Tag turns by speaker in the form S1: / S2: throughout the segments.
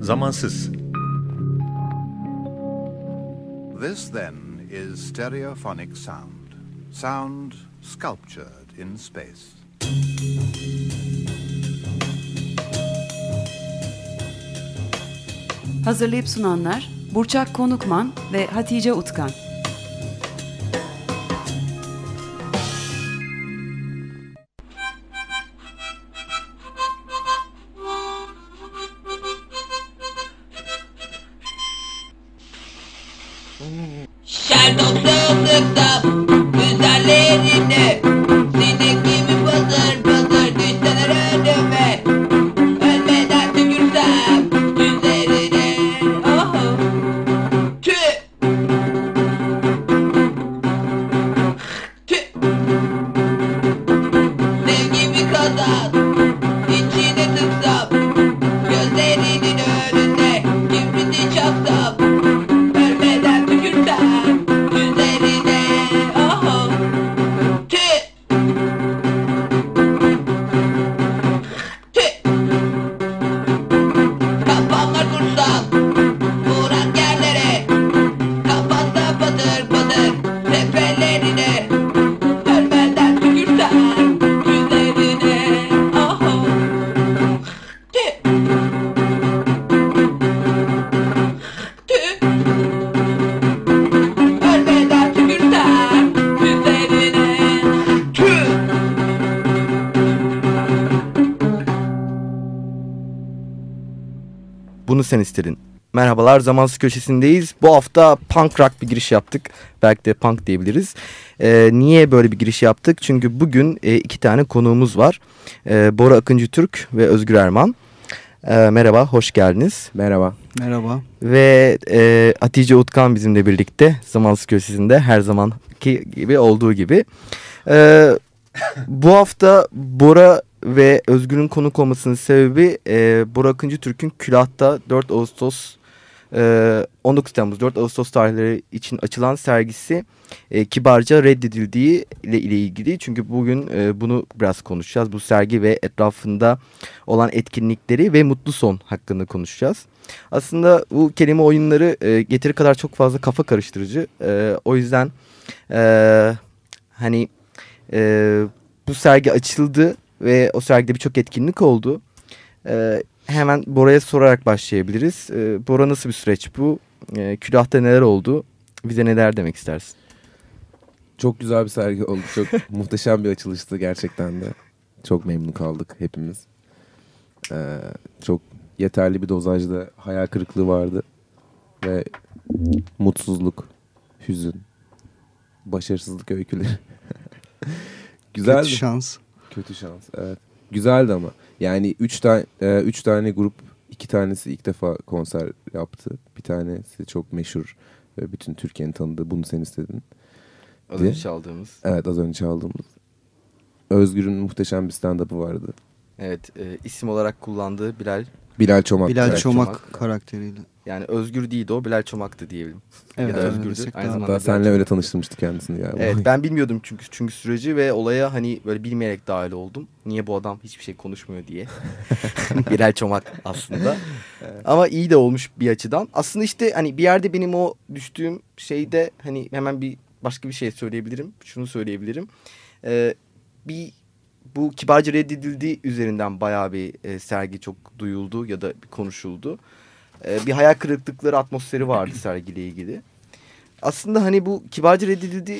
S1: Zamansız.
S2: This then is stereophonic sound. Sound sculptured in space.
S3: Hazırlayıp sunanlar Burçak Konukman ve Hatice Utkan.
S4: İstedin. Merhabalar Zamansız Köşesi'ndeyiz. Bu hafta punk rock bir giriş yaptık. Belki de punk diyebiliriz. Ee, niye böyle bir giriş yaptık? Çünkü bugün e, iki tane konuğumuz var. Ee, Bora Akıncı Türk ve Özgür Erman. Ee, merhaba, hoş geldiniz.
S5: Merhaba.
S6: Merhaba.
S4: Ve e, Hatice Utkan bizimle birlikte Zamansız Köşesi'nde her zamanki gibi olduğu gibi. Ee, bu hafta Bora ve Özgür'ün konuk olmasının sebebi e, Akıncı Türk'ün Külah'ta 4 Ağustos e, 19 Temmuz 4 Ağustos tarihleri için açılan sergisi e, kibarca reddedildiği ile, ile ilgili. Çünkü bugün e, bunu biraz konuşacağız. Bu sergi ve etrafında olan etkinlikleri ve mutlu son hakkında konuşacağız. Aslında bu kelime oyunları e, yeteri kadar çok fazla kafa karıştırıcı. E, o yüzden e, hani e, bu sergi açıldı ve o sergide birçok etkinlik oldu. E, hemen Bora'ya sorarak başlayabiliriz. E, Bora nasıl bir süreç bu? E, külahta neler oldu? Bize neler demek istersin?
S5: Çok güzel bir sergi oldu. Çok muhteşem bir açılıştı gerçekten de. Çok memnun kaldık hepimiz. Ee, çok yeterli bir dozajda hayal kırıklığı vardı. Ve mutsuzluk, hüzün, başarısızlık öyküleri. Güzeldi.
S6: Kötü şans.
S5: Kötü şans evet. Güzeldi ama. Yani üç tane üç tane grup iki tanesi ilk defa konser yaptı. Bir tanesi çok meşhur ve bütün Türkiye'nin tanıdığı bunu sen istedin.
S4: Az önce çaldığımız.
S5: Evet az önce çaldığımız. Özgür'ün muhteşem bir stand-up'ı vardı.
S4: Evet e, isim olarak kullandığı Bilal.
S5: Bilal Çomak.
S6: Bilal
S4: Bilal
S6: Çomak,
S4: Çomak.
S6: karakteriyle.
S4: Yani Özgür değildi o Bilal Çomak'tı diyelim.
S6: Evet,
S4: ya da Özgür'dü.
S6: desek
S4: Aynı
S6: daha-
S4: zamanda Bilal
S5: senle öyle tanıştırmıştık kendisini galiba.
S4: Evet ben bilmiyordum çünkü çünkü süreci ve olaya hani böyle bilmeyerek dahil oldum. Niye bu adam hiçbir şey konuşmuyor diye. Birer çomak aslında. Ama iyi de olmuş bir açıdan. Aslında işte hani bir yerde benim o düştüğüm şeyde hani hemen bir başka bir şey söyleyebilirim. Şunu söyleyebilirim. Ee, bir bu kibarca reddedildiği üzerinden bayağı bir e, sergi çok duyuldu ya da bir konuşuldu. Ee, bir hayal kırıklıkları atmosferi vardı sergiyle ilgili. Aslında hani bu kibarca reddedildi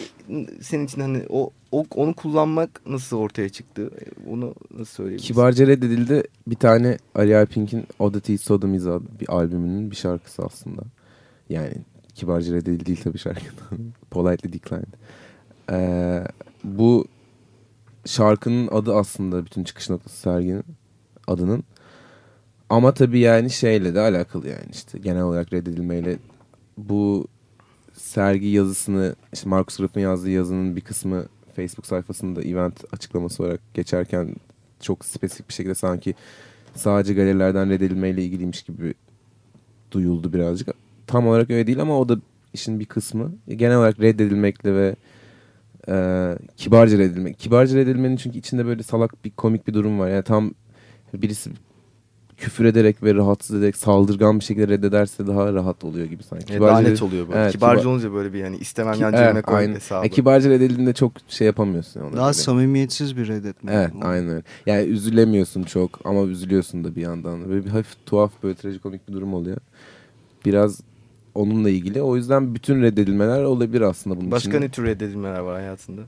S4: senin için hani o, o onu kullanmak nasıl ortaya çıktı? E, Onu nasıl söyleyebilirsin?
S5: Kibarca reddedildi. Bir tane Ali Alpink'in Oddity Sodomies adlı bir albümünün bir şarkısı aslında. Yani kibarca reddedildi değil tabii şarkının. Politely Declined. Ee, bu şarkının adı aslında bütün çıkış noktası serginin adının. Ama tabii yani şeyle de alakalı yani işte genel olarak reddedilmeyle bu sergi yazısını işte Marcus Graff'ın yazdığı yazının bir kısmı Facebook sayfasında event açıklaması olarak geçerken çok spesifik bir şekilde sanki sadece galerilerden reddedilmeyle ilgiliymiş gibi duyuldu birazcık. Tam olarak öyle değil ama o da işin bir kısmı. Genel olarak reddedilmekle ve e, kibarca reddedilmek. Kibarca reddedilmenin çünkü içinde böyle salak bir komik bir durum var. Yani tam birisi küfür ederek ve rahatsız ederek saldırgan bir şekilde reddederse daha rahat oluyor gibi sanki.
S4: E, daha
S5: Kibarca-
S4: net oluyor böyle.
S5: Evet,
S4: Kibarca
S5: kibar-
S4: olunca böyle bir yani istemem
S5: Ki-
S4: yan
S5: evet,
S4: cebime koy
S5: aynen.
S4: hesabı.
S5: Ya, kibarca reddedildiğinde çok şey yapamıyorsun. ona
S1: Daha
S5: göre.
S1: samimiyetsiz bir reddetme.
S5: Evet aynen öyle. Yani üzülemiyorsun çok ama üzülüyorsun da bir yandan. Böyle bir hafif tuhaf böyle trajikomik bir durum oluyor. Biraz onunla ilgili. O yüzden bütün reddedilmeler olabilir aslında bunun
S4: Başka
S5: içinde.
S4: ne tür reddedilmeler var hayatında?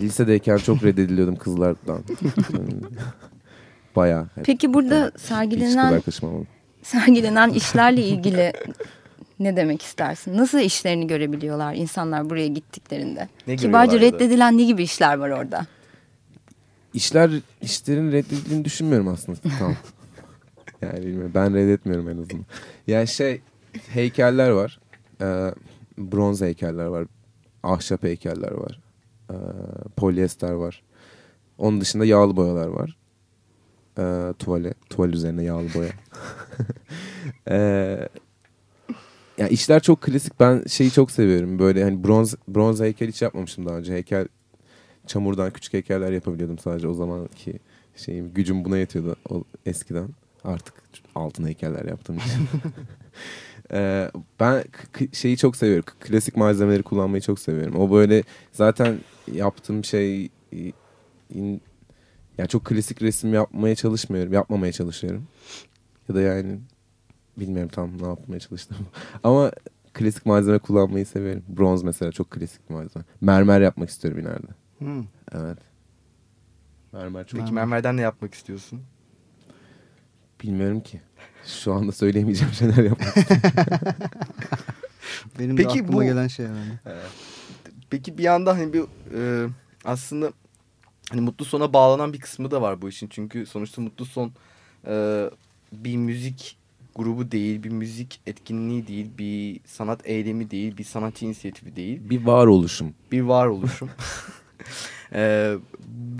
S5: Lisedeyken çok reddediliyordum kızlardan. Bayağı. Hep.
S6: Peki burada
S5: kız
S6: sergilenen sergilenen işlerle ilgili ne demek istersin? Nasıl işlerini görebiliyorlar insanlar buraya gittiklerinde?
S4: Ne
S6: Kibarca reddedilen ne gibi işler var orada?
S5: İşler, işlerin reddedildiğini düşünmüyorum aslında. Tamam. yani bilmiyorum. Ben reddetmiyorum en azından. Yani şey heykeller var. Ee, bronz heykeller var. Ahşap heykeller var. Ee, polyester var. Onun dışında yağlı boyalar var. Ee, tuvale. Tuval üzerine yağlı boya. ee, ya işler çok klasik. Ben şeyi çok seviyorum. Böyle hani bronz bronz heykel hiç yapmamıştım daha önce. Heykel çamurdan küçük heykeller yapabiliyordum sadece o zamanki şeyim gücüm buna yetiyordu o eskiden. Artık altın heykeller yaptığım için. Ee, ben şeyi çok seviyorum. Klasik malzemeleri kullanmayı çok seviyorum. O böyle zaten yaptığım şey in, yani çok klasik resim yapmaya çalışmıyorum. Yapmamaya çalışıyorum. Ya da yani bilmiyorum tam ne yapmaya çalıştım. Ama klasik malzeme kullanmayı severim. Bronz mesela çok klasik bir malzeme. Mermer yapmak istiyorum ileride.
S1: Hı.
S5: Evet. Mermer çok
S4: Peki mermerden ne yapmak istiyorsun?
S5: Bilmiyorum ki. Şu anda söyleyemeyeceğim şeyler yapmak.
S1: Benim
S4: Peki
S1: de aklıma
S4: bu-
S1: gelen şey yani.
S4: Peki bir yanda hani bir e, aslında hani mutlu sona bağlanan bir kısmı da var bu işin. Çünkü sonuçta mutlu son e, bir müzik grubu değil, bir müzik etkinliği değil, bir sanat eylemi değil, bir sanatçı inisiyatifi değil.
S5: bir varoluşum.
S4: bir varoluşum. Ee,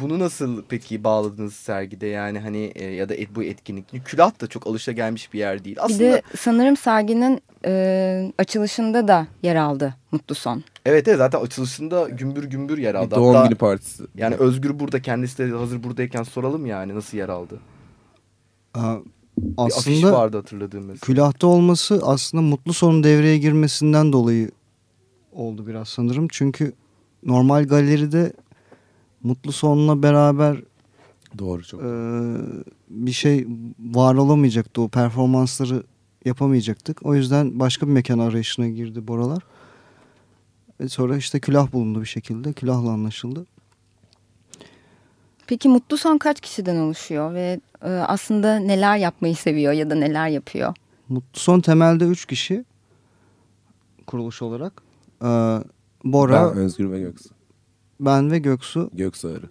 S4: bunu nasıl peki bağladınız sergide yani hani e, ya da et, bu etkinlik? Külah da çok alışagelmiş bir yer değil.
S6: Bir
S4: Aslında
S6: de sanırım serginin e, açılışında da yer aldı Mutlu Son.
S4: evet evet zaten açılışında gümbür gümbür yer
S5: Bir
S4: aldı.
S5: doğum
S4: Hatta
S5: günü partisi.
S4: yani Özgür burada kendisi de hazır buradayken soralım yani nasıl yer aldı?
S1: Aa,
S4: Bir
S1: aslında
S4: vardı hatırladığım mesela.
S1: külahta olması aslında mutlu sonun devreye girmesinden dolayı oldu biraz sanırım. Çünkü normal galeride mutlu sonla beraber
S5: Doğru çok.
S1: e, bir şey var olamayacaktı. O performansları yapamayacaktık. O yüzden başka bir mekan arayışına girdi Boralar. E sonra işte külah bulundu bir şekilde. Külahla anlaşıldı.
S6: Peki Mutlu Son kaç kişiden oluşuyor ve e, aslında neler yapmayı seviyor ya da neler yapıyor?
S1: Mutlu Son temelde üç kişi kuruluş olarak. Ee, Bora,
S5: ben Özgür ve Göksu.
S1: Ben ve Göksu.
S5: Göksu Arı.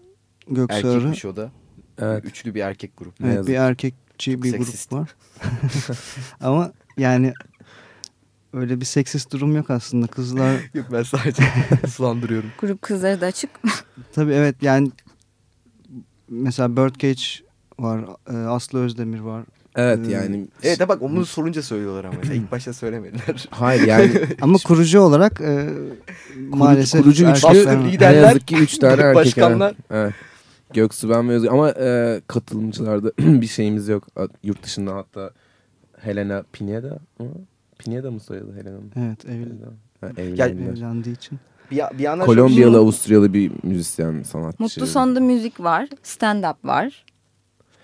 S1: Göksu Arı.
S4: Erkekmiş o da.
S5: Evet.
S4: Üçlü bir erkek grup.
S1: Evet,
S5: yazık
S1: bir erkekçi
S4: Çok
S1: bir
S4: seksist.
S1: grup var. Ama yani öyle bir seksist durum yok aslında. Kızlar
S4: Yok ben sadece sulandırıyorum.
S6: Grup kızları da açık.
S1: tabii evet yani mesela Birdcage var. e, Aslı Özdemir var.
S5: Evet
S1: Ee,
S5: yani.
S4: Evet de bak onu sorunca söylüyorlar ama ilk başta söylemediler.
S5: Hayır yani.
S1: Ama kurucu olarak e, maalesef
S5: kurucu üçlü
S4: liderler,
S5: ne yazık ki üç tane erkek.
S4: başkanlar.
S5: Evet. Göksu ben ve Özgür. Ama e, katılımcılarda bir şeyimiz yok. Yurt dışında hatta Helena Pineda mı? Pineda mı soyadı Helena'nın?
S1: Evet evli,
S5: Ha,
S1: evlendiği için.
S4: Bir, bir
S5: Kolombiyalı, Avusturyalı bir müzisyen, sanatçı.
S6: Mutlu Son'da müzik var, stand-up var.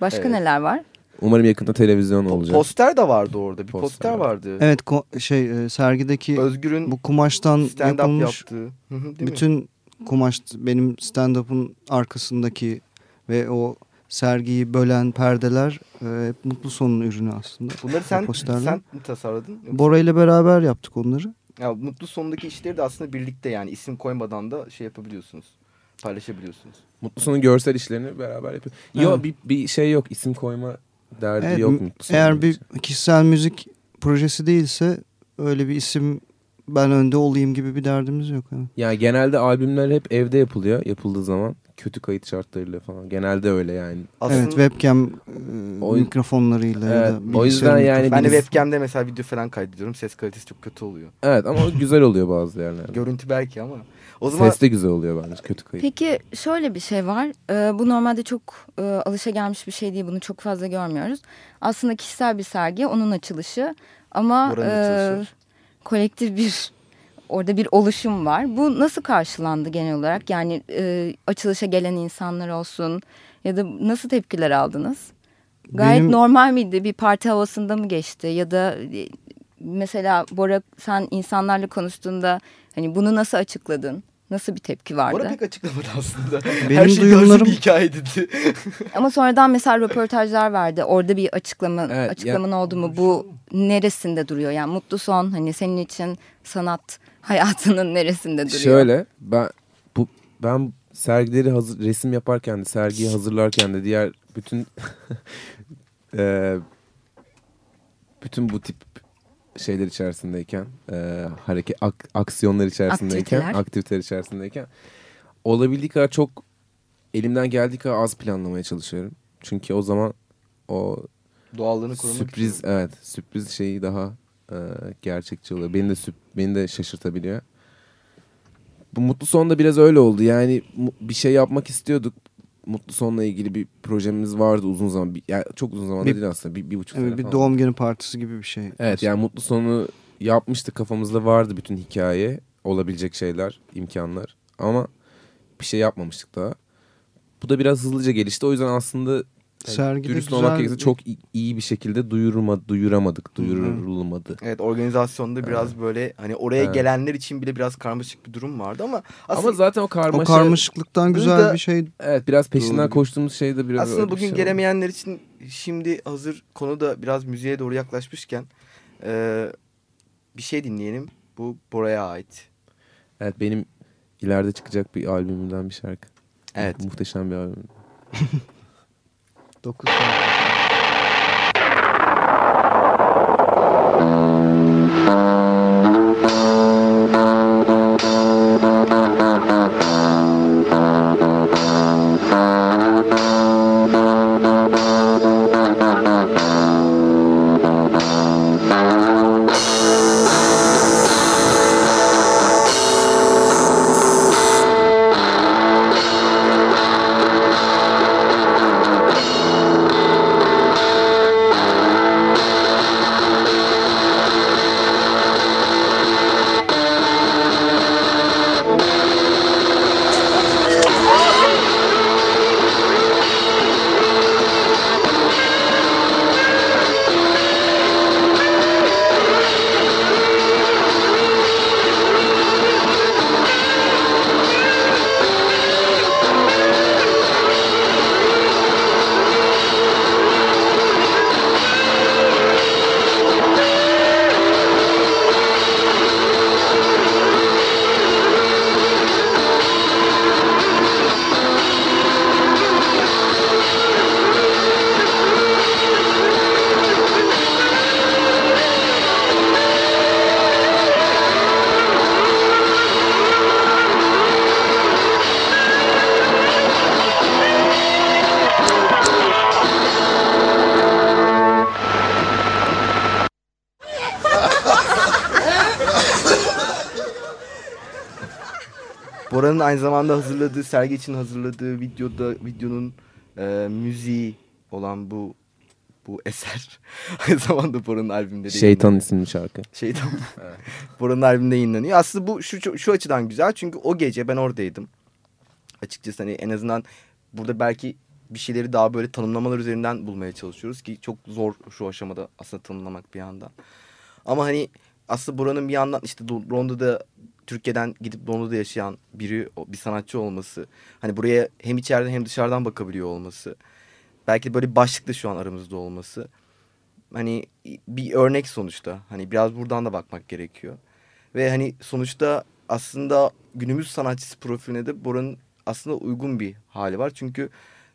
S6: Başka
S4: Evet.
S6: neler var?
S5: Umarım yakında televizyon olacak.
S4: Poster de vardı orada. Bir
S5: Poster
S4: poster,
S5: var.
S4: vardı.
S1: Evet şey e, sergideki
S4: Özgür'ün
S1: bu kumaştan
S4: stand-up
S1: yapılmış
S4: yaptığı.
S1: Bütün kumaş benim stand-up'ın arkasındaki ve o sergiyi bölen perdeler e, hep Mutlu Son'un ürünü aslında.
S4: Bunları sen,
S1: posterler.
S4: sen mi tasarladın? Yoksa-
S1: Bora ile beraber yaptık onları.
S4: Ya, mutlu sonundaki işleri de aslında birlikte yani isim koymadan da şey yapabiliyorsunuz. Paylaşabiliyorsunuz.
S5: Mutlu Son'un görsel işlerini beraber yapıyor. Yok bir, bir şey yok. isim koyma derdi
S1: Evet,
S5: yok
S1: m-
S5: Mutlu Son'un
S1: Eğer bir kişisel müzik projesi değilse öyle bir isim ben önde olayım gibi bir derdimiz yok. Evet.
S5: Yani genelde albümler hep evde yapılıyor yapıldığı zaman. Kötü kayıt şartlarıyla falan. Genelde öyle yani.
S4: Aslında
S1: Evet webcam e,
S5: O-
S1: mikrofonlarıyla ya
S5: Evet,
S1: da
S5: o yüzden yani
S4: ben de webcam'de mesela video falan kaydediyorum. Ses kalitesi çok kötü oluyor.
S5: Evet ama güzel oluyor bazı yerlerde.
S4: Görüntü belki ama. O zaman
S5: Ses de güzel oluyor bence kötü kayıt.
S6: Peki şöyle bir şey var. Ee, bu normalde çok e, alışagelmiş bir şey değil. Bunu çok fazla görmüyoruz. Aslında kişisel bir sergi, onun açılışı. Ama
S4: Buranın
S6: e,
S4: açılışı.
S6: kolektif bir orada bir oluşum var. Bu nasıl karşılandı genel olarak? Yani e, açılışa gelen insanlar olsun ya da nasıl tepkiler aldınız? Gayet
S1: Benim-
S6: normal miydi? Bir parti havasında mı geçti? Ya da e, mesela Bora sen insanlarla konuştuğunda hani bunu nasıl açıkladın? Nasıl bir tepki vardı?
S4: Bora pek açıklamadı aslında.
S1: Benim
S4: Her şey
S1: duyumlarım-
S4: bir hikaye dedi.
S6: Ama sonradan mesela röportajlar verdi. Orada bir açıklama
S5: Evet,
S6: açıklaman oldu mu? Bu neresinde duruyor? Yani mutlu son hani senin için sanat hayatının neresinde duruyor?
S5: Şöyle ben bu ben sergileri hazır resim yaparken de sergiyi hazırlarken de diğer bütün eee, bütün bu tip şeyler içerisindeyken eee, hareket ak- aksiyonlar içerisindeyken
S6: Aktiviteler.
S5: aktiviteler içerisindeyken olabildiği kadar çok elimden geldiği kadar az planlamaya çalışıyorum. Çünkü o zaman o
S4: Doğallığını korumak
S5: sürpriz
S4: için.
S5: evet sürpriz şeyi daha e, gerçekçi oluyor. Beni de süp, beni de şaşırtabiliyor. Bu mutlu sonda biraz öyle oldu. Yani bir şey yapmak istiyorduk. Mutlu sonla ilgili bir projemiz vardı uzun zaman. Bir, yani çok uzun zaman
S1: Bir-
S5: değil aslında. Bir, bir buçuk sene
S1: bir
S5: falan.
S1: doğum günü partisi gibi bir şey.
S5: Evet yani mutlu sonu yapmıştık kafamızda vardı bütün hikaye. Olabilecek şeyler, imkanlar. Ama bir şey yapmamıştık daha. Bu da biraz hızlıca gelişti. O yüzden aslında yani
S1: Sergide
S5: dürüst
S1: güzel
S5: olmak gerekirse çok iyi bir şekilde duyurma, duyuramadık, duyurulmadı.
S4: Evet organizasyonda biraz böyle hani oraya
S5: Evet.
S4: gelenler için bile biraz karmaşık bir durum vardı ama aslında,
S5: Ama zaten o
S1: O
S5: karmaşa...
S1: karmaşıklıktan güzel
S4: Burada-
S1: bir şey.
S5: Evet biraz peşinden
S4: Doğru.
S5: koştuğumuz şey de biraz
S4: aslında
S5: öyle bir
S4: bugün
S5: şey
S4: gelemeyenler için şimdi hazır konu da biraz müziğe doğru yaklaşmışken eee, bir şey dinleyelim. Bu Bora'ya ait.
S5: oldu. Evet benim ileride çıkacak bir albümümden bir şarkı.
S4: Evet.
S5: Muhteşem bir albüm.
S1: 9
S4: Bora'nın aynı zamanda hazırladığı, sergi için hazırladığı videoda videonun eee, müziği olan bu bu eser aynı zamanda Bora'nın albümünde de
S5: Şeytan
S4: yayınlanıyor.
S5: isimli şarkı.
S4: Şeytan. Bora'nın albümünde yayınlanıyor. Aslında bu şu, şu açıdan güzel çünkü o gece ben oradaydım. Açıkçası hani en azından burada belki bir şeyleri daha böyle tanımlamalar üzerinden bulmaya çalışıyoruz ki çok zor şu aşamada aslında tanımlamak bir yandan. Ama hani aslında buranın bir yandan işte Londra'da Türkiye'den gidip Londra'da yaşayan biri bir sanatçı olması. Hani buraya hem içeriden hem dışarıdan bakabiliyor olması. Belki böyle bir başlıkla şu an aramızda olması. Hani bir örnek sonuçta. Hani biraz buradan da bakmak gerekiyor. Ve hani sonuçta aslında günümüz sanatçısı profiline de Bora'nın aslında uygun bir hali var. Çünkü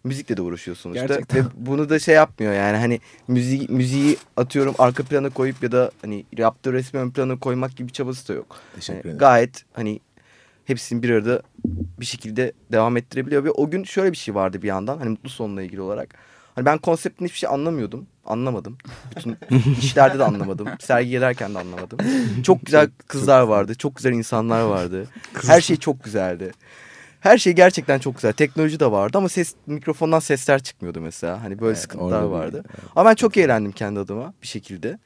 S4: müzikle de uğraşıyor sonuçta.
S5: Gerçekten.
S4: Ve bunu da şey yapmıyor yani hani müziği, müziği atıyorum arka plana koyup ya da hani yaptığı resmi ön plana koymak gibi çabası da yok.
S5: Teşekkür
S4: Yani
S5: ederim.
S4: gayet hani hepsini bir arada bir şekilde devam ettirebiliyor. Ve o gün şöyle bir şey vardı bir yandan hani mutlu sonla ilgili olarak. Hani ben konseptin hiçbir şey anlamıyordum. Anlamadım. Bütün işlerde de anlamadım. Sergi gelirken de anlamadım. Çok güzel kızlar vardı. Çok güzel insanlar vardı. Her şey çok güzeldi. Her şey gerçekten çok güzel. Teknoloji de vardı ama ses mikrofondan sesler çıkmıyordu mesela. Hani böyle
S5: Evet,
S4: sıkıntılar
S5: orada bir-
S4: vardı. Ama ben çok eğlendim kendi adıma bir şekilde.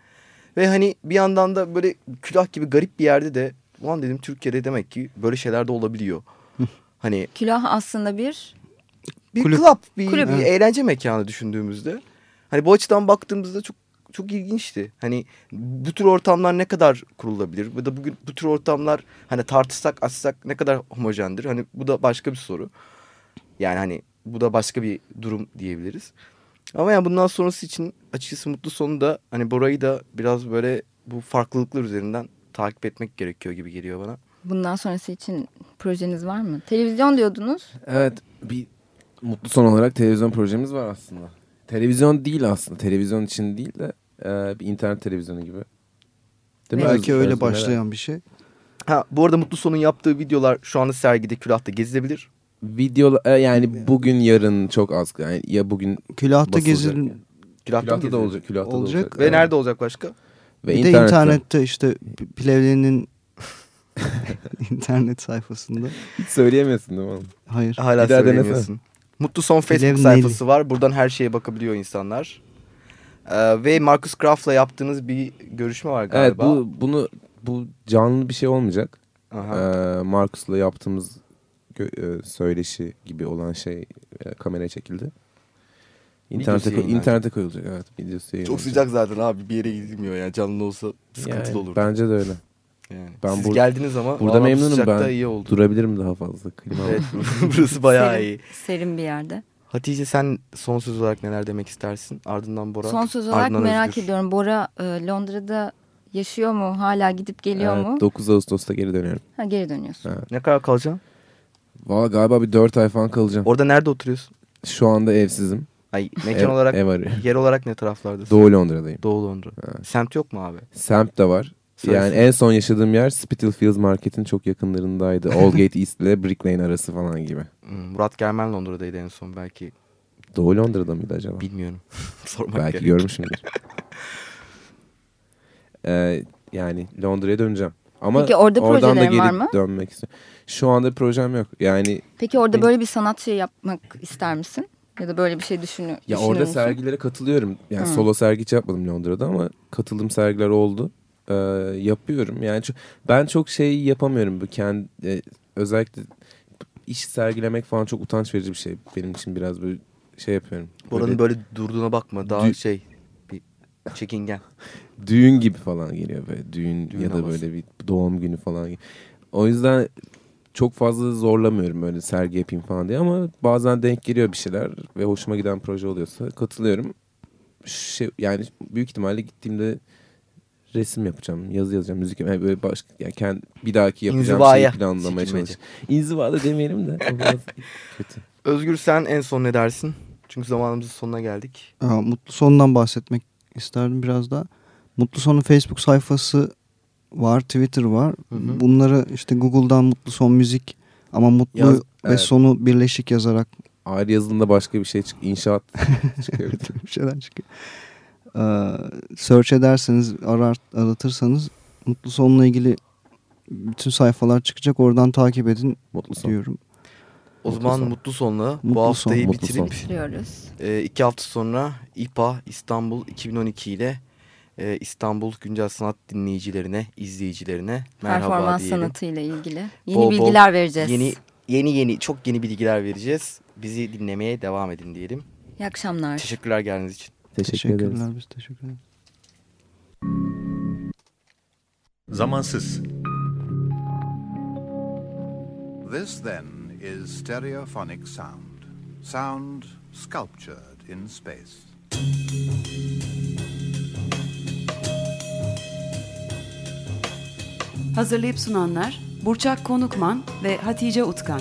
S4: Ve hani bir yandan da böyle külah gibi garip bir yerde de ulan dedim Türkiye'de demek ki böyle şeyler de olabiliyor. hani
S6: Külah aslında bir
S4: bir
S1: Kulüp.
S4: club, bir,
S6: Kulüp.
S4: bir
S1: Evet.
S4: eğlence mekanı düşündüğümüzde. Hani bu açıdan baktığımızda çok çok ilginçti. Hani bu tür ortamlar ne kadar kurulabilir? Ya da bugün bu tür ortamlar hani tartışsak açsak ne kadar homojendir? Hani bu da başka bir soru. Yani hani bu da başka bir durum diyebiliriz. Ama yani bundan sonrası için açıkçası mutlu sonu da hani Bora'yı da biraz böyle bu farklılıklar üzerinden takip etmek gerekiyor gibi geliyor bana.
S6: bundan sonrası için projeniz var mı? Televizyon diyordunuz.
S5: Evet bir mutlu son olarak televizyon projemiz var aslında. Televizyon değil aslında. Televizyon için değil de e, bir internet televizyonu gibi. Değil mi?
S1: Belki öyle başlayan bir şey.
S4: Ha bu arada Mutlu Son'un yaptığı videolar şu anda sergide külahta gezilebilir.
S5: Video e, yani bugün yarın çok az. Yani ya bugün
S1: Külahta gezil
S5: yani.
S4: Külahta,
S5: Külahta da olacak. Külahta
S1: Olacak.
S5: da olacak.
S4: Ve
S5: Evet.
S4: nerede olacak başka?
S5: Ve
S1: bir de
S5: internette.
S1: internette işte Plevli'nin internet sayfasında.
S5: Hiç söyleyemiyorsun değil mi? oğlum?
S1: Hayır.
S4: Hala
S5: Bir daha denesene.
S4: söyleyemiyorsun. Mutlu Son Facebook
S1: Bilev
S4: sayfası var. Buradan her şeye bakabiliyor insanlar. Ee, ve Marcus Kraft'la yaptığınız bir görüşme var
S5: Evet
S4: galiba.
S5: bu bunu bu canlı bir şey olmayacak.
S4: Aha.
S5: Ee, Marcus'la yaptığımız gö- e, söyleşi gibi olan şey e, kameraya çekildi. İnternete,
S4: yayınlanacak.
S5: internete koyulacak evet videosu
S4: Çok sıcak zaten abi bir yere gidilmiyor yani canlı olsa sıkıntılı
S5: Yani
S4: olur.
S5: Bence de öyle.
S4: Yani.
S5: ben
S4: Siz
S5: bur-
S4: geldiniz ama
S5: burada memnunum ben.
S4: iyi oldu.
S5: Durabilirim daha fazla klima.
S4: Evet burası bayağı
S6: Serin.
S4: iyi.
S6: Serin bir yerde.
S4: Hatice sen son söz olarak neler demek istersin? Ardından Bora.
S6: Son söz olarak
S4: ardından
S6: merak
S4: Özgür.
S6: ediyorum. Bora e, Londra'da yaşıyor mu? Hala gidip geliyor
S5: Evet,
S6: mu?
S5: 9 Ağustos'ta geri dönüyorum.
S6: Ha, geri dönüyorsun.
S5: Evet.
S4: Ne kadar kalacaksın?
S5: Valla galiba bir 4 ay falan kalacağım.
S4: Orada nerede oturuyorsun?
S5: Şu anda evsizim.
S4: Ay mekan
S5: Ev-
S4: olarak
S5: ev arıyor.
S4: yer olarak ne taraflardasın?
S5: Doğu Londra'dayım.
S4: Doğu Londra.
S5: Evet.
S4: Semt yok mu abi?
S5: Semt de var.
S4: Söylesene.
S5: Yani en son yaşadığım yer Spitalfields Market'in çok yakınlarındaydı. Aldgate East ile Brick Lane arası falan gibi.
S4: Hmm, Murat Germen Londra'daydı en son belki.
S5: Doğu Londra'da mıydı acaba?
S4: Bilmiyorum. Sormak
S5: Belki
S4: gerek.
S5: görmüşümdür. Ee, yani Londra'ya döneceğim. Ama
S6: Peki orada
S5: oradan da geri
S6: var mı?
S5: dönmek istiyorum. Şu anda projem yok. Yani
S6: Peki orada böyle bir sanatçı yapmak ister misin? Ya da böyle bir şey düşünü,
S5: ya orada
S6: müsün?
S5: sergilere katılıyorum. Yani
S6: Hı.
S5: solo sergi hiç yapmadım Londra'da ama katıldığım sergiler oldu. Ee, yapıyorum. Yani ço- ben çok şey yapamıyorum. Bu kendi e, özellikle iş sergilemek falan çok utanç verici bir şey. Benim için biraz böyle şey yapıyorum.
S4: Oranın
S5: Böyle
S4: böyle durduğuna bakma. Daha
S5: Dü-
S4: şey bir çekingen.
S5: düğün gibi falan geliyor böyle düğün,
S4: Düğün
S5: ya da
S4: havası.
S5: böyle bir doğum günü falan. O yüzden çok fazla zorlamıyorum böyle sergi yapayım falan diye ama bazen denk geliyor bir şeyler ve hoşuma giden proje oluyorsa katılıyorum. Şey, yani büyük ihtimalle gittiğimde resim yapacağım, yazı yazacağım, müzik yapacağım. Yani böyle başka yani kendi bir dahaki yapacağım
S4: İnzivaya
S5: şeyi planlamaya çalışacağım. İnziva da demeyelim de kötü.
S4: Özgür sen en son ne dersin? Çünkü zamanımızın sonuna geldik.
S1: Ha, Mutlu Son'dan bahsetmek isterdim biraz da. Mutlu Son'un Facebook sayfası var, Twitter var.
S4: Hı hı.
S1: Bunları işte Google'dan Mutlu Son müzik ama mutlu
S5: Yaz-
S1: ve
S5: evet.
S1: sonu birleşik yazarak
S5: Ayrı yazılımda başka bir şey çık, inşaat çıkıyor.
S1: bir şeyler çıkıyor. Ee, search ederseniz, arar, aratırsanız Mutlu Son'la ilgili bütün sayfalar çıkacak. Oradan takip edin
S5: Mutlu son.
S1: diyorum.
S4: O
S5: Mutlu
S4: zaman
S5: son.
S4: mutlu sonla
S1: Mutlu
S4: bu haftayı
S5: son,
S4: bitirip e, iki hafta sonra İPA İstanbul 2012 ile e, İstanbul Güncel Sanat dinleyicilerine, izleyicilerine merhaba
S6: Performans
S4: diyelim.
S6: sanatıyla ilgili. Yeni
S4: Bol bol
S6: bilgiler vereceğiz.
S4: Yeni yeni yeni çok yeni bilgiler vereceğiz. Bizi dinlemeye devam edin diyelim.
S6: İyi akşamlar.
S4: Teşekkürler geldiğiniz için.
S5: Teşekkür ederiz.
S1: Teşekkürler biz teşekkür ederiz.
S2: Zamansız. This then is stereophonic sound. Sound sculptured in space.
S3: Hazırlayıp sunanlar Burçak Konukman ve Hatice Utkan.